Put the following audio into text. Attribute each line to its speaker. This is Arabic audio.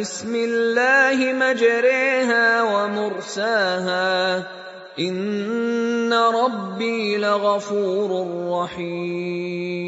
Speaker 1: بسم الله مجريها ومرساها. إن ربي لغفور رحيم.